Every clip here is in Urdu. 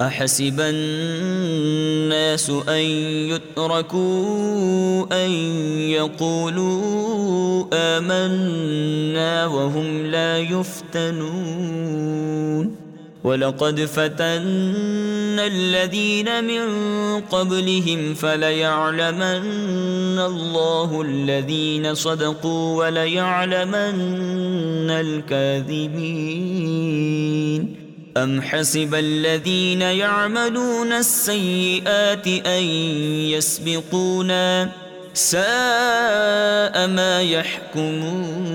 احسب الناس ان يتركوا ان يقولوا آمنا وهم لا يفتنون ولقد فتنا الذين من قبلهم فليعلمن الله الذين صدقوا وليعلمن الكاذبين أم حسب الذين يعملون السيئات أن يسبقونا ساء ما يحكمون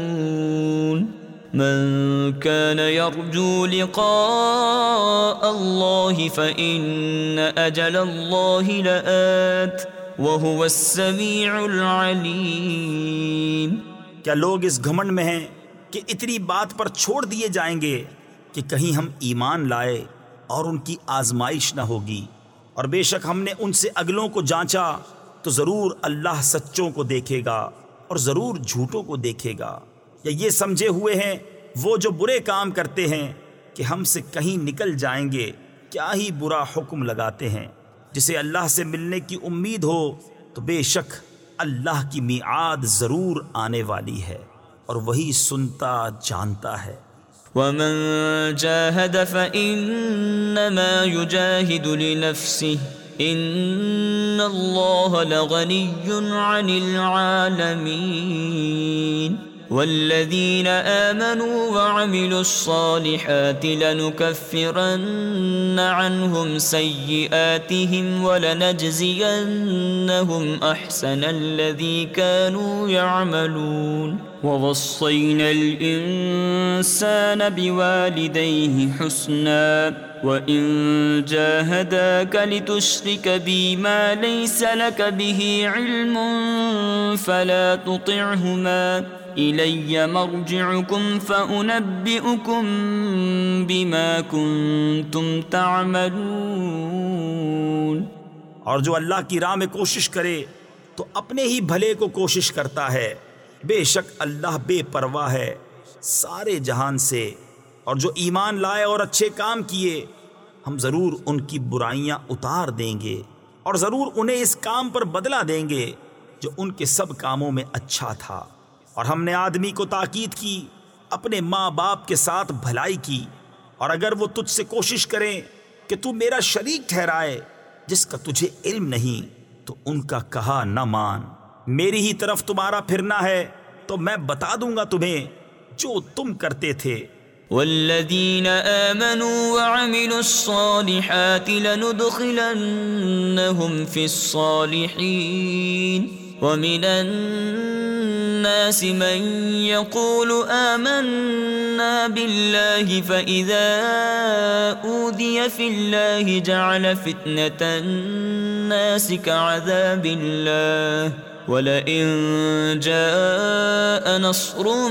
من كان يرجو لقاء الله فإن أجل الله لآت وهو السميع العليم کیا لوگ اس گھمنڈ میں ہیں کہ اتنی بات پر چھوڑ دیے جائیں گے؟ کہ کہیں ہم ایمان لائے اور ان کی آزمائش نہ ہوگی۔ اور بے شک ہم نے ان سے اگلوں کو جانچا تو ضرور اللہ سچوں کو دیکھے گا اور ضرور جھوٹوں کو دیکھے گا۔ یا یہ سمجھے ہوئے ہیں وہ جو برے کام کرتے ہیں کہ ہم سے کہیں نکل جائیں گے، کیا ہی برا حکم لگاتے ہیں۔ جسے اللہ سے ملنے کی امید ہو تو بے شک اللہ کی میعاد ضرور آنے والی ہے اور وہی سنتا جانتا ہے۔ ومن جاهد فإنما يجاهد لنفسه ان اللہ لغنی عن العالمين والذين آمنوا وعملوا الصالحات لنكفرن عنهم سيئاتهم ولنجزينهم أحسن الذي كانوا يعملون ووصينا الإنسان بوالديه حسنا وإن جاهداك لتشرك بي ما ليس لك به علم فلا تطعهما. إلي مرجعكم فأنبئكم بما كنتم تعملون. اور جو اللہ کی راہ میں کوشش کرے تو اپنے ہی بھلے کو کوشش کرتا ہے۔ بے شک اللہ بے پرواہ ہے سارے جہان سے۔ اور جو ایمان لائے اور اچھے کام کیے، ہم ضرور ان کی برائیاں اتار دیں گے۔ اور ضرور انہیں اس کام پر بدلہ دیں گے جو ان کے سب کاموں میں اچھا تھا۔ اور ہم نے آدمی کو تاکید کی، اپنے ماں باپ کے ساتھ بھلائی کی۔ اور اگر وہ تجھ سے کوشش کریں کہ تو میرا شریک ٹھہرائے جس کا تجھے علم نہیں، تو ان کا کہا نہ مان۔ میری ہی طرف تمہارا پھرنا ہے، تو میں بتا دوں گا تمہیں جو تم کرتے تھے۔ والذين آمنوا وعملوا الصالحات لندخلنهم في الصالحين ومن الناس من يقول آمنا بالله فإذا أوذي في الله جعل فتنة الناس كعذاب الله ولئن جاء نصر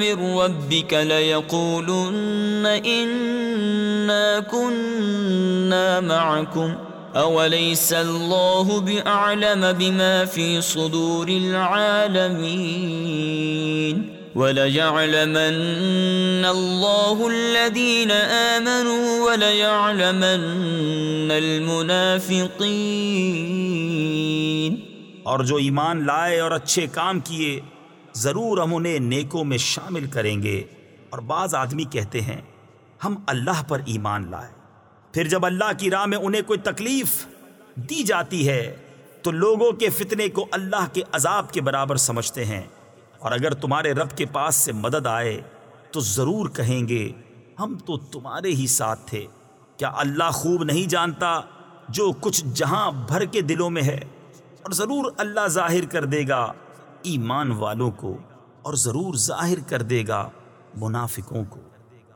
من ربك ليقولن إنا كنا معكم أوليس الله بأعلم بما في صدور العالمين وليعلمن الله الذين آمنوا وليعلمن المنافقين اور جو ایمان لائے اور اچھے کام کیے، ضرور ہم انہیں نیکوں میں شامل کریں گے۔ اور بعض آدمی کہتے ہیں، ہم اللہ پر ایمان لائے۔ پھر جب اللہ کی راہ میں انہیں کوئی تکلیف دی جاتی ہے، تو لوگوں کے فتنے کو اللہ کے عذاب کے برابر سمجھتے ہیں۔ اور اگر تمہارے رب کے پاس سے مدد آئے، تو ضرور کہیں گے، ہم تو تمہارے ہی ساتھ تھے۔ کیا اللہ خوب نہیں جانتا جو کچھ جہاں بھر کے دلوں میں ہے؟ اور ضرور اللہ ظاہر کر دے گا ایمان والوں کو، اور ضرور ظاہر کر دے گا منافقوں کو۔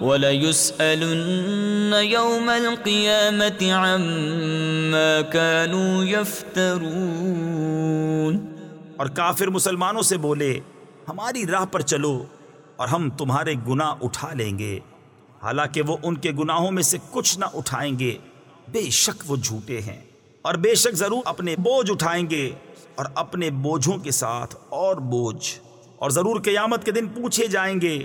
وَلَيُسْأَلُنَّ يَوْمَ الْقِيَامَةِ عَمَّا كَانُوا يَفْتَرُونَ اور کافر مسلمانوں سے بولے، ہماری راہ پر چلو اور ہم تمہارے گناہ اٹھا لیں گے۔ حالانکہ وہ ان کے گناہوں میں سے کچھ نہ اٹھائیں گے، بے شک وہ جھوٹے ہیں۔ اور بے شک ضرور اپنے بوجھ اٹھائیں گے اور اپنے بوجھوں کے ساتھ اور بوجھ۔ اور ضرور قیامت کے دن پوچھے جائیں گے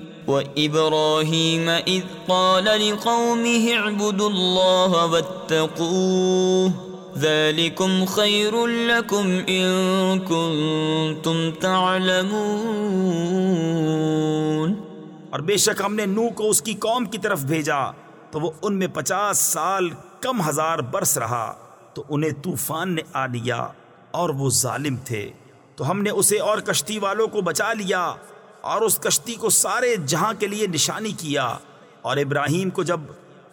وَإِبْرَاهِيمَ إِذْ قَالَ لِقَوْمِهِ اعْبُدُوا اللَّهَ وَاتَّقُوهُ ذَلِكُمْ خَيْرٌ لَكُمْ إِن كُنتُمْ تَعْلَمُونَ اور بے شک ہم نے نو کو اس کی قوم کی طرف بھیجا، تو وہ ان میں پچاس سال کم ہزار برس رہا، تو انہیں طوفان نے آ لیا اور وہ ظالم تھے۔ تو ہم نے اسے اور کشتی والوں کو بچا لیا۔ اور اس کشتی کو سارے جہاں کے لیے نشانی کیا۔ اور ابراہیم کو جب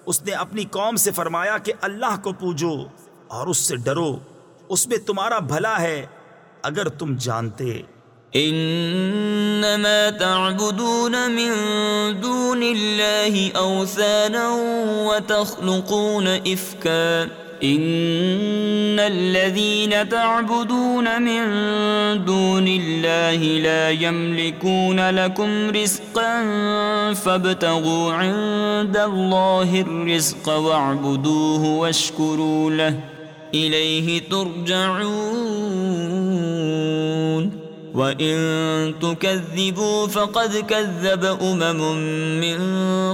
اس نے اپنی قوم سے فرمایا کہ اللہ کو پوجو اور اس سے ڈرو، اس میں تمہارا بھلا ہے اگر تم جانتے۔ انما تعبدون من دون اللہ اوثانا وتخلقون افکا۔ ان الذين تعبدون من دون الله لا يملكون لكم رزقا فابتغوا عند الله الرزق واعبدوه واشكروا له اليه ترجعون وَإِن تُكَذِّبُوا فَقَدْ كَذَّبَ أُمَمٌ مِّن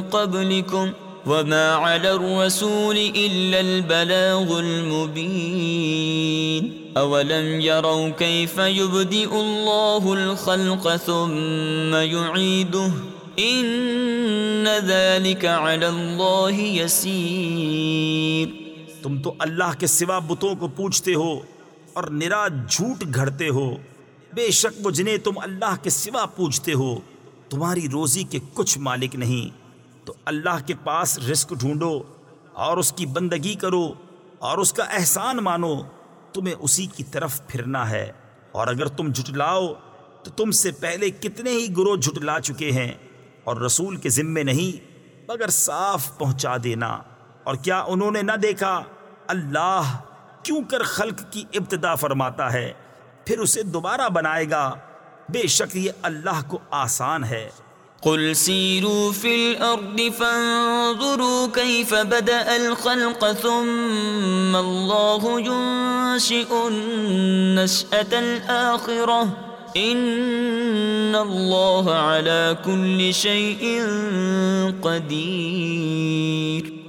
قَبْلِكُمْ وما على الرسول إلا البلاغ المبين أولم يروا كيف يبدئ الله الخلق ثم يعيده إن ذلك على الله يسير تم تو اللہ کے سوا بتوں کو پوچھتے ہو اور نرا جھوٹ گھڑتے ہو۔ بے شک وہ جنہیں تم اللہ کے سوا پوچھتے ہو، تمہاری روزی کے کچھ مالک نہیں۔ تو اللہ کے پاس رزق ڈھونڈو اور اس کی بندگی کرو اور اس کا احسان مانو۔ تمہیں اسی کی طرف پھرنا ہے۔ اور اگر تم جھٹلاؤ، تو تم سے پہلے کتنے ہی گروہ جھٹلا چکے ہیں۔ اور رسول کے ذمے نہیں، مگر صاف پہنچا دینا۔ اور کیا انہوں نے نہ دیکھا؟ اللہ کیوں کر خلق کی ابتدا فرماتا ہے، پھر اسے دوبارہ بنائے گا؟ بے شک یہ اللہ کو آسان ہے۔ قل سیروا فی الارض فانظروا کیف بدأ الخلق ثم اللہ ينشئ النشأة الآخرة ان اللہ على کل شيء قدیر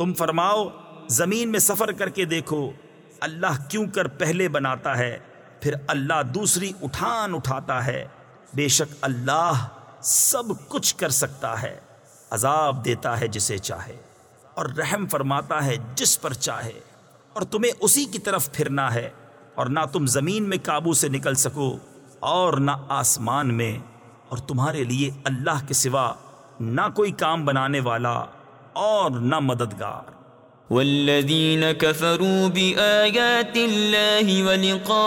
تم فرماؤ، زمین میں سفر کر کے دیکھو، اللہ کیوں کر پہلے بناتا ہے، پھر اللہ دوسری اٹھان اٹھاتا ہے۔ بے شک اللہ سب کچھ کر سکتا ہے، عذاب دیتا ہے جسے چاہے، اور رحم فرماتا ہے جس پر چاہے۔ اور تمہیں اسی کی طرف پھرنا ہے، اور نہ تم زمین میں قابو سے نکل سکو، اور نہ آسمان میں۔ اور تمہارے لیے اللہ کے سوا نہ کوئی کام بنانے والا اور نہ مددگار۔ والذین کفروا بآیات اللہ ولقائه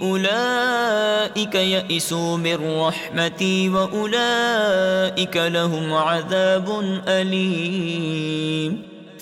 اولئیک یئسوا من رحمتی و اولئیک لهم عذاب علیم۔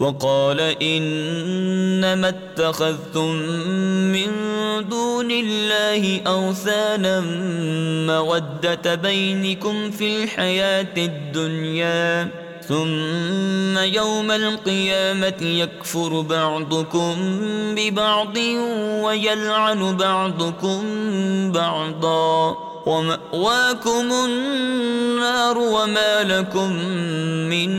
وقال انما اتخذتم من دون الله اوثانا موده بينكم في الحياه الدنيا ثم يوم القيامه يكفر بعضكم ببعض ويلعن بعضكم بعضا ومأواكم النار وما لكم من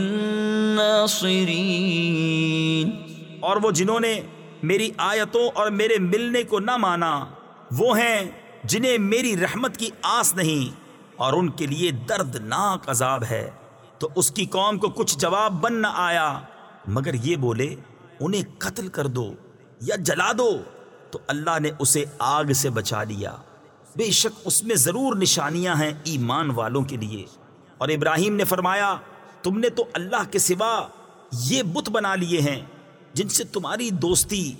ناصرین اور وہ جنہوں نے میری آیتوں اور میرے ملنے کو نہ مانا، وہ ہیں جنہیں میری رحمت کی آس نہیں اور ان کے لیے دردناک عذاب ہے۔ تو اس کی قوم کو کچھ جواب بن نہ آیا، مگر یہ بولے، انہیں قتل کر دو یا جلا دو۔ تو اللہ نے اسے آگ سے بچا لیا۔ بے شک اس میں ضرور نشانیاں ہیں ایمان والوں کے لیے۔ اور ابراہیم نے فرمایا، تم نے تو اللہ کے سوا یہ بت بنا لیے ہیں، جن سے تمہاری دوستی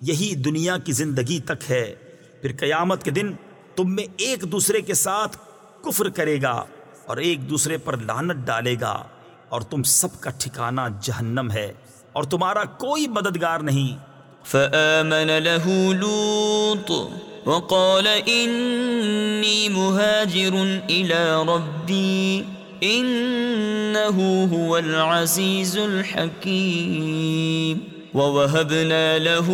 یہی دنیا کی زندگی تک ہے۔ پھر قیامت کے دن تم میں ایک دوسرے کے ساتھ کفر کرے گا اور ایک دوسرے پر لانت ڈالے گا اور تم سب کا ٹھکانہ جہنم ہے اور تمہارا کوئی مددگار نہیں۔ فآمن له لوط وقال إني مهاجر إلى ربي انه هو العزيز الحكيم. ووهبنا له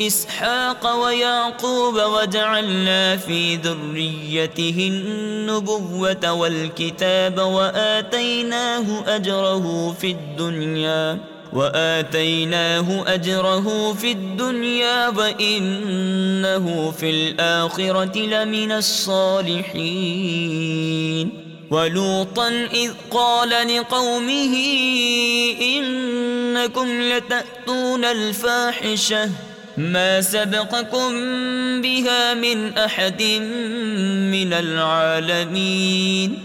اسحاق ويعقوب وجعلنا في ذريته النبوة والكتاب وآتيناه أجره في الدنيا. وآتيناه أجره في الدنيا وإنه في الآخرة لمن الصالحين ولوطا اذ قال لقومه انكم لتاتون الفاحشه ما سبقكم بها من احد من العالمين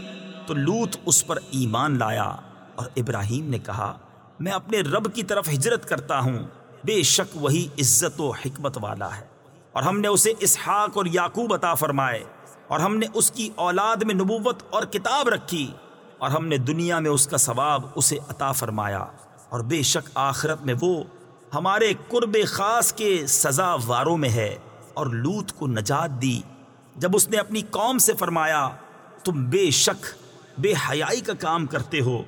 تو لوط اس پر ایمان لایا اور ابراہیم نے کہا میں اپنے رب کی طرف ہجرت کرتا ہوں۔ بے شک وہی عزت و حکمت والا ہے۔ اور ہم نے اسے اسحاق اور یعقوب عطا فرمائے۔ اور ہم نے اس کی اولاد میں نبوت اور کتاب رکھی۔ اور ہم نے دنیا میں اس کا ثواب اسے عطا فرمایا۔ اور بے شک آخرت میں وہ ہمارے قرب خاص کے سزا واروں میں ہے۔ اور لوت کو نجات دی۔ جب اس نے اپنی قوم سے فرمایا، تم بے شک بے حیائی کا کام کرتے ہو۔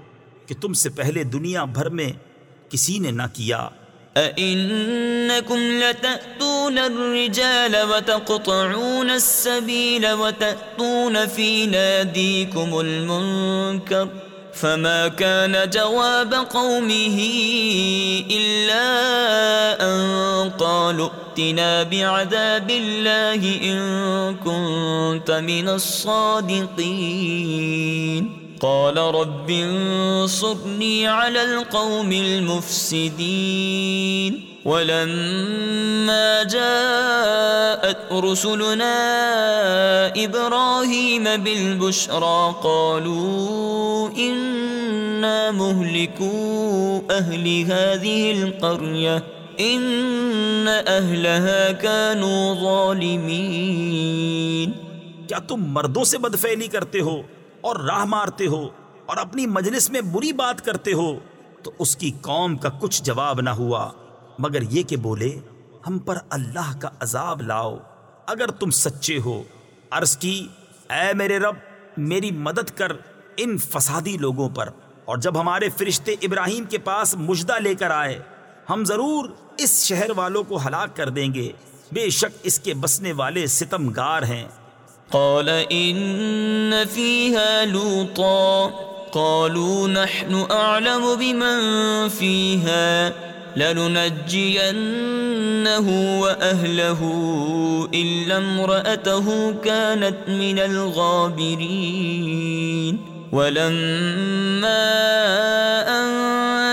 کہ تم سے پہلے دنیا بھر میں کسی نے نہ کیا۔ أئنكم لتأتون الرجال وتقطعون السبيل وتأتون في ناديكم المنكر فما كان جواب قومه إلا أن قالوا ائتنا بعذاب الله إن كنت من الصادقين۔ قال رب انصرني على القوم المفسدين ولما جاءت رسلنا إبراهيم بالبشرى قالوا إنا مهلكوا أهل هذه القرية إن أهلها كانوا ظالمين کیا تم مردوں سے بدفعلی کرتے ہو؟ اور راہ مارتے ہو اور اپنی مجلس میں بری بات کرتے ہو، تو اس کی قوم کا کچھ جواب نہ ہوا۔ مگر یہ کہ بولے، ہم پر اللہ کا عذاب لاؤ۔ اگر تم سچے ہو، عرض کی، اے میرے رب، میری مدد کر ان فسادی لوگوں پر۔ اور جب ہمارے فرشتے ابراہیم کے پاس مجدہ لے کر آئے، ہم ضرور اس شہر والوں کو ہلاک کر دیں گے۔ بے شک اس کے بسنے والے ستم گار ہیں۔ قال إن فيها لوطا. قالوا نحن أعلم بمن فيها. لننجينه وأهله إلا امرأته كانت من الغابرين. ولما أن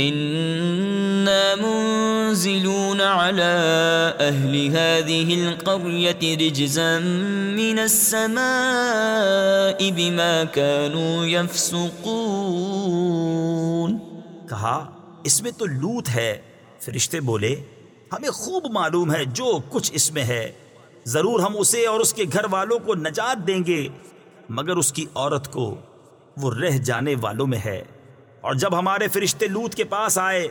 إنا منزلون على أهل هذه القرية رجزا من السماء بما كانوا يفسقون۔ کہا، اس میں تو لوت ہے۔ فرشتے بولے، ہمیں خوب معلوم ہے جو کچھ اس میں ہے۔ ضرور ہم اسے اور اس کے گھر والوں کو نجات دیں گے، مگر اس کی عورت کو وہ رہ جانے والوں میں ہے۔ اور جب ہمارے فرشتے لوت کے پاس آئے،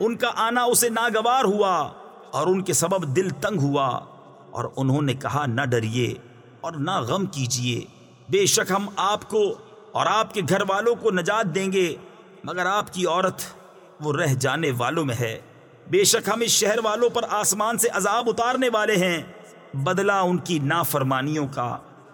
ان کا آنا اسے ناگوار ہوا اور ان کے سبب دل تنگ ہوا اور انہوں نے کہا، نہ ڈریے اور نہ غم کیجیے۔ بے شک ہم آپ کو اور آپ کے گھر والوں کو نجات دیں گے، مگر آپ کی عورت وہ رہ جانے والوں میں ہے۔ بے شک ہم اس شہر والوں پر آسمان سے عذاب اتارنے والے ہیں۔ بدلہ ان کی نافرمانیوں کا۔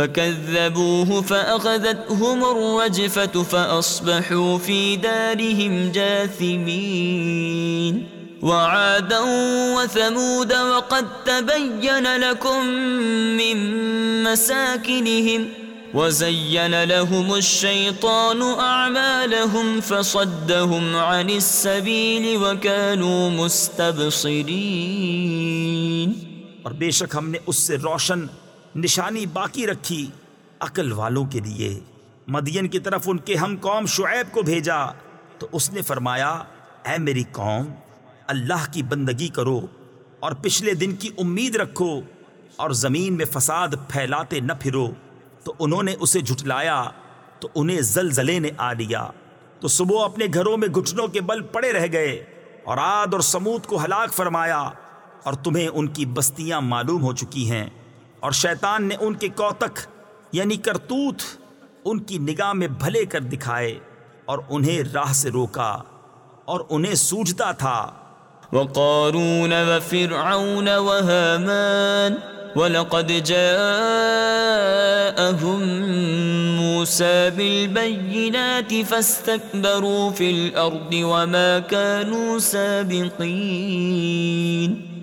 فكذبوه فأخذتهم الرجفة فأصبحوا في دارهم جاثمين وعادا وثمود وقد تبين لكم من مساكنهم وزين لهم الشيطان أعمالهم فصدهم عن السبيل وكانوا مستبصرين اور بے شک ہم نے اس سے روشن نشانی باقی رکھی عقل والوں کے لیے۔ مدین کی طرف ان کے ہم قوم شعیب کو بھیجا۔ تو اس نے فرمایا، اے میری قوم، اللہ کی بندگی کرو اور پچھلے دن کی امید رکھو اور زمین میں فساد پھیلاتے نہ پھرو۔ تو انہوں نے اسے جھٹلایا، تو انہیں زلزلے نے آ لیا۔ تو صبح اپنے گھروں میں گھٹنوں کے بل پڑے رہ گئے اور آد اور سمود کو ہلاک فرمایا اور تمہیں ان کی بستیاں معلوم ہو چکی ہیں۔ اور شیطان نے ان کے کوتک یعنی کرتوت، ان کی نگاہ میں بھلے کر دکھائے اور انہیں راہ سے روکا اور انہیں سوجتا تھا۔ وقارون وفرعون وهامان ولقد جاءهم موسى بالبينات فاستكبروا في الأرض وما كانوا سابقين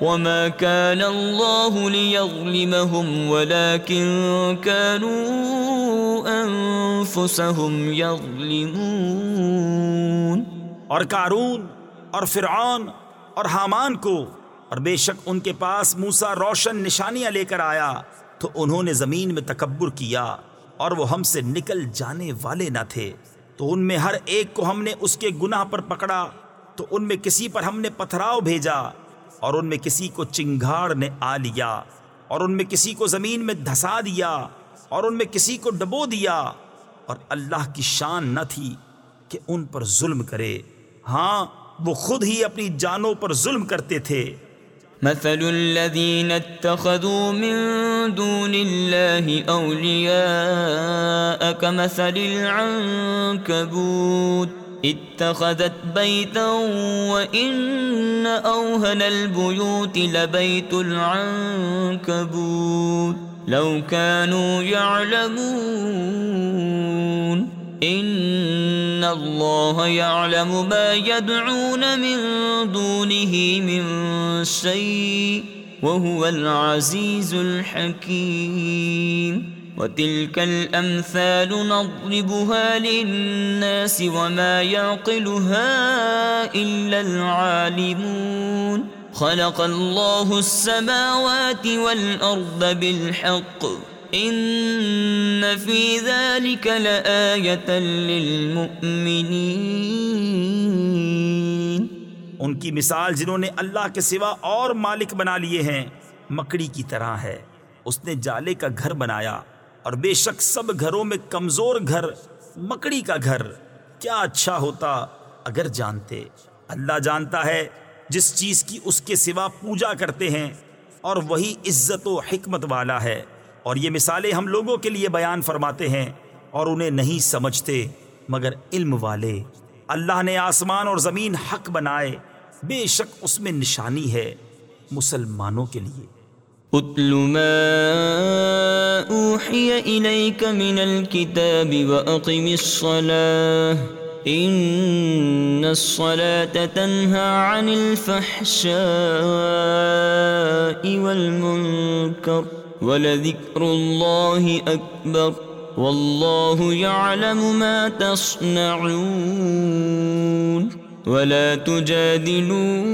وما كان الله ليظلمهم ولكن كانوا أنفسهم يظلمون اور کارون اور فرعون اور حامان کو، اور بے شک ان کے پاس موسا روشن نشانیاں لے کر آیا، تو انہوں نے زمین میں تکبر کیا، اور وہ ہم سے نکل جانے والے نہ تھے۔ تو ان میں ہر ایک کو ہم نے اس کے گناہ پر پکڑا، تو ان میں کسی پر ہم نے پتھراؤ بھیجا۔ اور ان میں کسی کو چنگھاڑ نے آ لیا، اور ان میں کسی کو زمین میں دھسا دیا، اور ان میں کسی کو ڈبو دیا، اور اللہ کی شان نہ تھی کہ ان پر ظلم کرے۔ ہاں وہ خود ہی اپنی جانوں پر ظلم کرتے تھے۔ مثل الذين اتخذوا من دون الله أولياء كمثل العنكبوت۔ اتخذت بيتا وإن أوهن البيوت لبيت العنكبوت لو كانوا يعلمون ان اللہ يعلم ما يدعون من دونه من شيء وهو العزيز الحكيم وتلك الأمثال نضربها للناس وما يعقلها إلا العالمون. خلق الله السماوات والأرض بالحق. إن في ذلك لآية للمؤمنين. ان کی مثال جنہوں نے اللہ کے سوا اور مالک بنا لیے ہیں، مکڑی کی طرح ہے۔ اس نے جالے کا گھر بنایا۔ اور بے شک سب گھروں میں کمزور گھر، مکڑی کا گھر۔ کیا اچھا ہوتا اگر جانتے۔ اللہ جانتا ہے جس چیز کی اس کے سوا پوجا کرتے ہیں اور وہی عزت و حکمت والا ہے۔ اور یہ مثالیں ہم لوگوں کے لیے بیان فرماتے ہیں اور انہیں نہیں سمجھتے، مگر علم والے۔ اللہ نے آسمان اور زمین حق بنائے، بے شک اس میں نشانی ہے مسلمانوں کے لیے۔ اتل ما اوحي اليك من الكتاب واقم الصلاه ان الصلاه تنهى عن الفحشاء والمنكر ولذكر الله اكبر والله يعلم ما تصنعون. ولا تجادلوا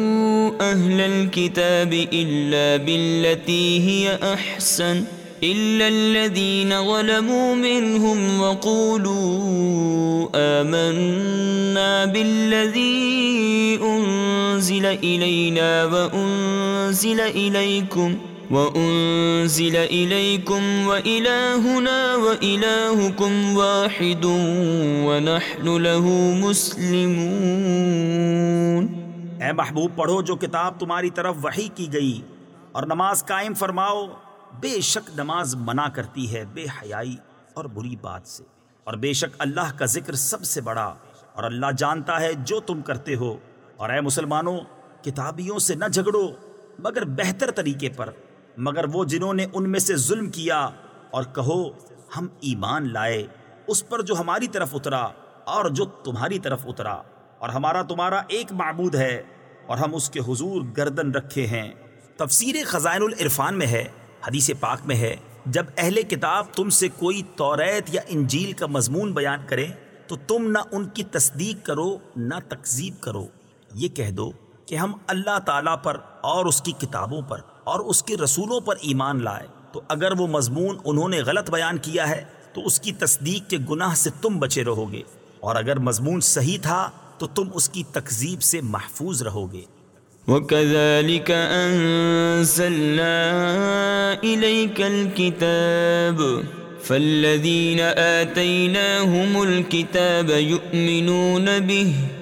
أهل الكتاب إلا بالتي هي أحسن إلا الذين ظلموا منهم وقولوا آمنا بالذي أنزل إلينا وأنزل إليكم ۖ وَأُنزِلَ إِلَيْكُمْ وَإِلَاهُنَا وَإِلَاهُكُمْ وَاحِدٌ وَنَحْنُ لَهُ مُسْلِمُونَ اے محبوب، پڑھو جو کتاب تمہاری طرف وحی کی گئی اور نماز قائم فرماؤ۔ بے شک نماز منع کرتی ہے بے حیائی اور بری بات سے۔ اور بے شک اللہ کا ذکر سب سے بڑا۔ اور اللہ جانتا ہے جو تم کرتے ہو۔ اور اے مسلمانوں، کتابیوں سے نہ جھگڑو، مگر بہتر طریقے پر۔ مگر وہ جنہوں نے ان میں سے ظلم کیا اور کہو، ہم ایمان لائے، اس پر جو ہماری طرف اترا اور جو تمہاری طرف اترا، اور ہمارا تمہارا ایک معبود ہے اور ہم اس کے حضور گردن رکھے ہیں۔ تفسیر خزائن العرفان میں ہے، حدیث پاک میں ہے، جب اہل کتاب تم سے کوئی توریت یا انجیل کا مضمون بیان کرے تو تم نہ ان کی تصدیق کرو، نہ تکذیب کرو۔ یہ کہہ دو کہ ہم اللہ تعالیٰ پر اور اس کی کتابوں پر اور اس کے رسولوں پر ایمان لائے۔ تو اگر وہ مضمون انہوں نے غلط بیان کیا ہے، تو اس کی تصدیق کے گناہ سے تم بچے رہو گے۔ اور اگر مضمون صحیح تھا، تو تم اس کی تکذیب سے محفوظ رہو گے۔ وَكَذَلِكَ أَنزَلْنَا إِلَيْكَ الْكِتَابِ فَالَّذِينَ آتَيْنَاهُمُ الْكِتَابَ يُؤْمِنُونَ بِهِ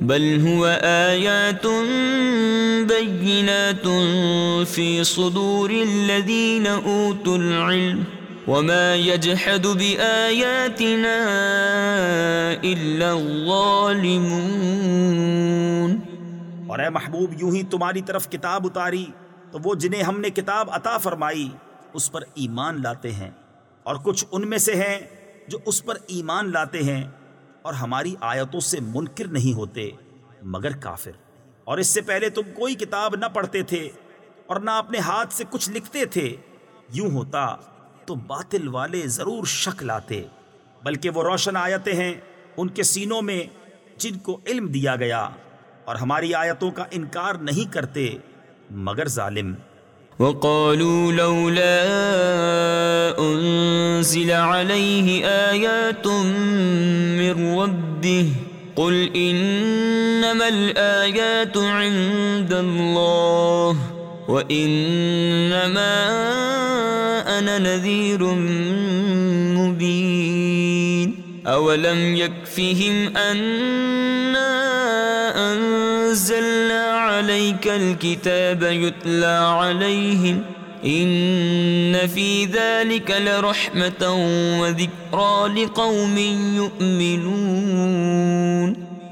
بل هو آيات بينات في صدور الذين أوتوا العلم وما يجحد بآياتنا إلا الظالمون اور اے محبوب، یوں ہی تمہاری طرف کتاب اتاری، تو وہ جنہیں ہم نے کتاب عطا فرمائی، اس پر ایمان لاتے ہیں۔ اور کچھ ان میں سے ہیں جو اس پر ایمان لاتے ہیں اور ہماری آیتوں سے منکر نہیں ہوتے، مگر کافر۔ اور اس سے پہلے تم کوئی کتاب نہ پڑھتے تھے اور نہ اپنے ہاتھ سے کچھ لکھتے تھے۔ یوں ہوتا تو باطل والے ضرور شک لاتے، بلکہ وہ روشن آیتیں ہیں ان کے سینوں میں جن کو علم دیا گیا۔ اور ہماری آیتوں کا انکار نہیں کرتے، مگر ظالم۔ وقالوا لولا انزل عليه آيات من ربه قل انما الآيات عند الله وانما انا نذير مبين اولم يكفهم انا انزلنا عليك الكتاب يتلى عليهم إن في ذلك لرحمة وذكرى لقوم يؤمنون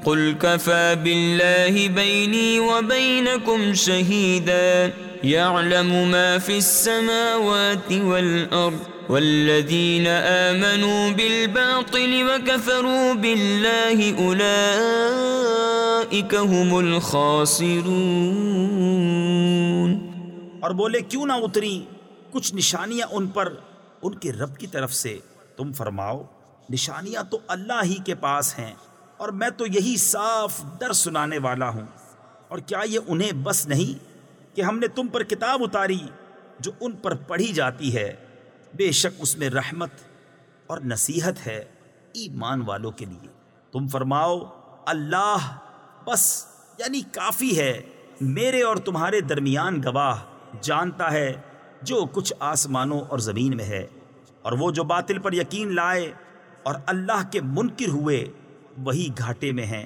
قل كفى بالله بيني وبينكم شهيدا يعلم ما في السماوات والأرض والذين آمنوا بالباطل وكفروا بالله أولئك هم الخاسرون اور بولے، کیوں نہ اتری کچھ نشانیاں ان پر ان کے رب کی طرف سے؟ تم فرماؤ، نشانیاں تو اللہ ہی کے پاس ہیں اور میں تو یہی صاف در سنانے والا ہوں۔ اور کیا یہ انہیں بس نہیں کہ ہم نے تم پر کتاب اتاری جو ان پر پڑھی جاتی ہے؟ بے شک اس میں رحمت اور نصیحت ہے ایمان والوں کے لیے۔ تم فرماؤ، اللہ بس یعنی کافی ہے، میرے اور تمہارے درمیان گواہ جانتا ہے جو کچھ آسمانوں اور زمین میں ہے، اور وہ جو باطل پر یقین لائے اور اللہ کے منکر ہوئے، وہی گھاٹے میں ہیں۔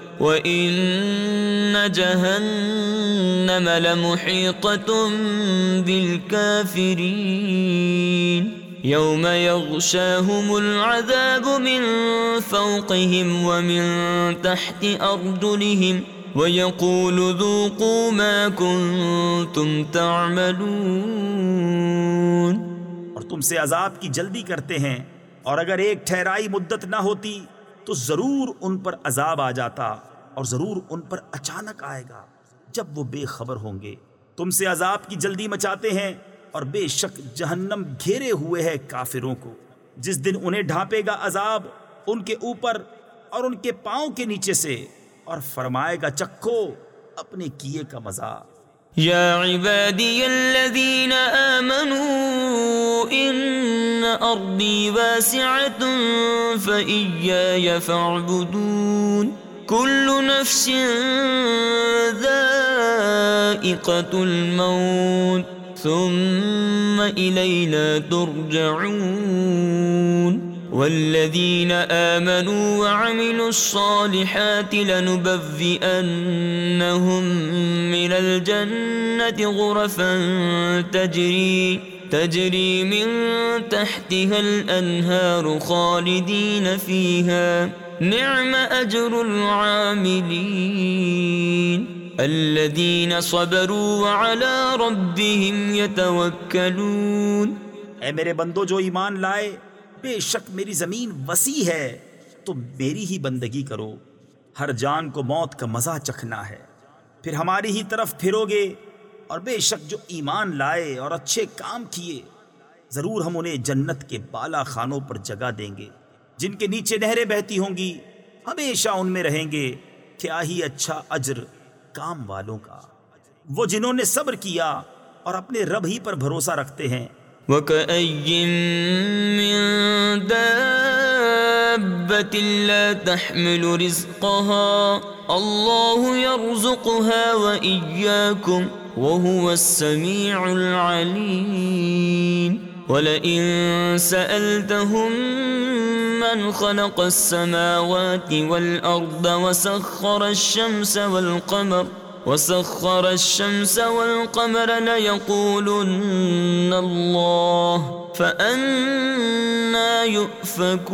وَإِنَّ جَهَنَّمَ لَمُحِيطَةٌ بِالْكَافِرِينَ يَوْمَ يَغْشَاهُمُ الْعَذَابُ مِنْ فَوْقِهِمْ وَمِنْ تَحْتِ أَرْجُلِهِمْ وَيَقُولُ ذُوقُوا مَا كُنْتُمْ تَعْمَلُونَ اور تم سے عذاب کی جلدی کرتے ہیں اور اگر ایک ٹھہرائی مدت نہ ہوتی تو ضرور ان پر عذاب آ جاتا۔ اور ضرور ان پر اچانک آئے گا جب وہ بے خبر ہوں گے۔ تم سے عذاب کی جلدی مچاتے ہیں اور بے شک جہنم گھیرے ہوئے ہے کافروں کو۔ جس دن انہیں ڈھانپے گا عذاب ان کے اوپر اور ان کے پاؤں کے نیچے سے اور فرمائے گا، چکھو اپنے کیے کا مزہ۔ یا عبادی الذین آمنوا ان ارضی واسعت فإیای فاعبدون۔ كل نفس ذائقة الموت، ثم إلينا ترجعون. والذين آمنوا وعملوا الصالحات لنبذئنهم من الجنة غرفا تجري تجري من تحتها الأنهار خالدين فيها. نعم اجر العاملین الذين صبروا وعلى ربهم يتوكلون اے میرے بندو، جو ایمان لائے، بے شک میری زمین وسیع ہے۔ تو میری ہی بندگی کرو۔ ہر جان کو موت کا مزہ چکھنا ہے۔ پھر ہماری ہی طرف پھرو گے اور بے شک جو ایمان لائے اور اچھے کام کیے، ضرور ہم انہیں جنت کے بالا خانوں پر جگہ دیں گے۔ جن کے نیچے نہریں بہتی ہوں گی، ہمیشہ ان میں رہیں گے۔ کیا ہی اچھا اجر کام والوں کا۔ وہ جنہوں نے صبر کیا اور اپنے رب ہی پر بھروسہ رکھتے ہیں۔ وَكَأَيِّن مِّن دَابَّةٍ لَا تَحْمِلُ رِزْقَهَا، اللَّهُ يَرْزُقُهَا وَإِيَّاكُمْ، وَهُوَ السَّمِيعُ الْعَلِيمُ۔ وَلَئِن سَأَلْتَهُمْ من خلق السماوات والأرض وسخر الشمس والقمر وسخر الشمس والقمر ليقولن الله فأنا يؤفكون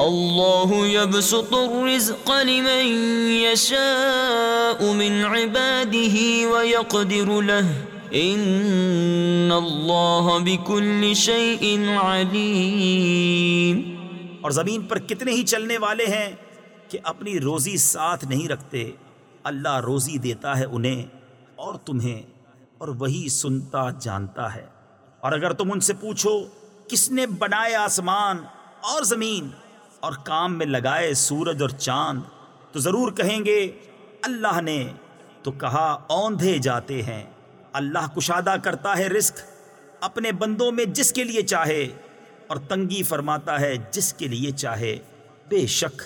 الله يبسط الرزق لمن يشاء من عباده ويقدر له ان اللہ بکل شیء علیم اور زمین پر کتنے ہی چلنے والے ہیں کہ اپنی روزی ساتھ نہیں رکھتے، اللہ روزی دیتا ہے انہیں اور تمہیں، اور وہی سنتا جانتا ہے۔ اور اگر تم ان سے پوچھو کس نے بنائے آسمان اور زمین اور کام میں لگائے سورج اور چاند، تو ضرور کہیں گے، اللہ نے تو کہا اوندھے جاتے ہیں۔ اللہ کشادہ کرتا ہے رزق اپنے بندوں میں جس کے لیے چاہے اور تنگی فرماتا ہے جس کے لیے چاہے۔ بے شک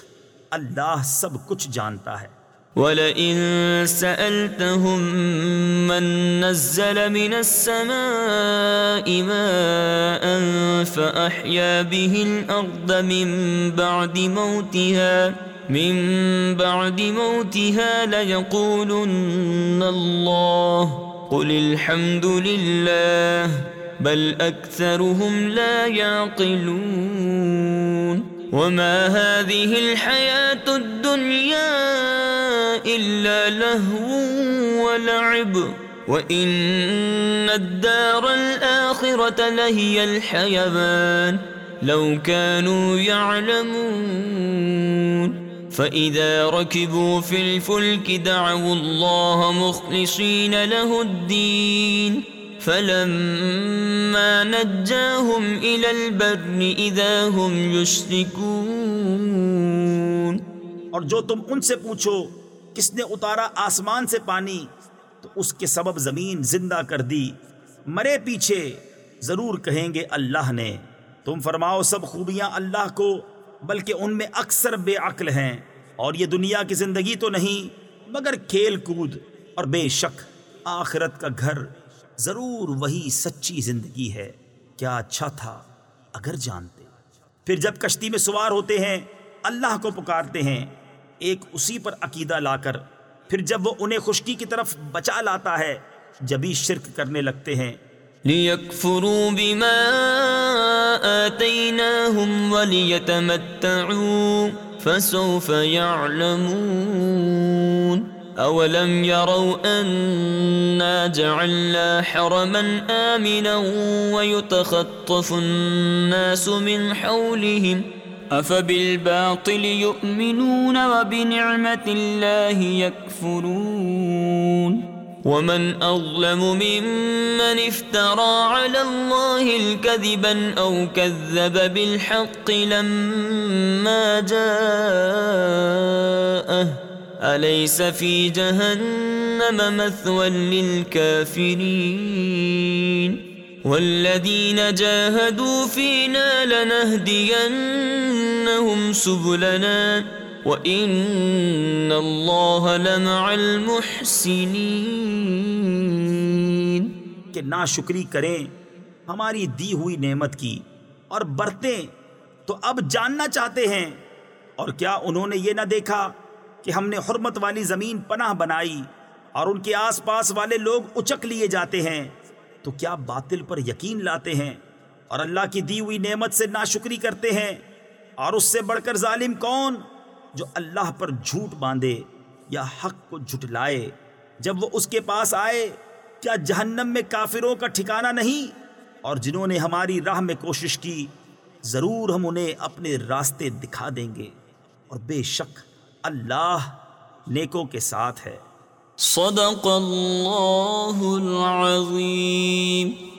اللہ سب کچھ جانتا ہے۔ ولئن سألتهم من نزل من السماء ماء فأحيا به الأرض من بعد موتها، من بعد موتها ليقولن الله قل الحمد لله بل أكثرهم لا يعقلون وما هذه الحياة الدنيا إلا لهو ولعب وإن الدار الآخرة لهي الحيوان لو كانوا يعلمون فإذا ركبوا في الفلك دعوا الله مخلصين له الدين فلما نجاهم إلى البر إذا هم يشركون اور جو تم ان سے پوچھو کس نے اتارا آسمان سے پانی، تو اس کے سبب زمین زندہ کر دی۔ مرے پیچھے ضرور کہیں گے اللہ نے۔ تم فرماؤ سب خوبیاں اللہ کو۔ بلکہ ان میں اکثر بے عقل ہیں۔ اور یہ دنیا کی زندگی تو نہیں، مگر کھیل کود اور بے شک آخرت کا گھر ضرور وہی سچی زندگی ہے۔ کیا اچھا تھا اگر جانتے۔ پھر جب کشتی میں سوار ہوتے ہیں، اللہ کو پکارتے ہیں، ایک اسی پر عقیدہ لا کر، پھر جب وہ انہیں خشکی کی طرف بچا لاتا ہے، جبھی شرک کرنے لگتے ہیں۔ ليكفروا بما آتيناهم وليتمتعوا فسوف يعلمون أولم يروا أنا جعلنا حرما آمنا ويتخطف الناس من حولهم أفبالباطل يؤمنون وبنعمة الله يكفرون ومن أظلم ممن افترى على الله الكذبا أو كذب بالحق لما جاءه أليس في جهنم مثوى للكافرين والذين جاهدوا فينا لنهدينهم سبلنا وَإِنَّ اللَّهَ لَمَعَ الْمُحْسِنِينَ کہ ناشکری کریں ہماری دی ہوئی نعمت کی اور برتیں تو اب جاننا چاہتے ہیں۔ اور کیا انہوں نے یہ نہ دیکھا کہ ہم نے حرمت والی زمین پناہ بنائی اور ان کے آس پاس والے لوگ اچک لیے جاتے ہیں؟ تو کیا باطل پر یقین لاتے ہیں اور اللہ کی دی ہوئی نعمت سے ناشکری کرتے ہیں؟ اور اس سے بڑھ کر ظالم کون جو اللہ پر جھوٹ باندھے یا حق کو جھٹلائے؟ جب وہ اس کے پاس آئے کیا جہنم میں کافروں کا ٹھکانہ نہیں؟ اور جنہوں نے ہماری راہ میں کوشش کی، ضرور ہم انہیں اپنے راستے دکھا دیں گے۔ اور بے شک اللہ نیکوں کے ساتھ ہے۔ صدق اللہ العظیم۔